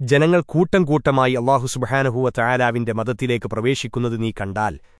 ജനങ്ങൾ കൂട്ടം കൂട്ടമായി അള്ളാഹു സുബഹാനഹുവ ചായാലാവിന്റെ മതത്തിലേക്ക് പ്രവേശിക്കുന്നത് നീ കണ്ടാൽ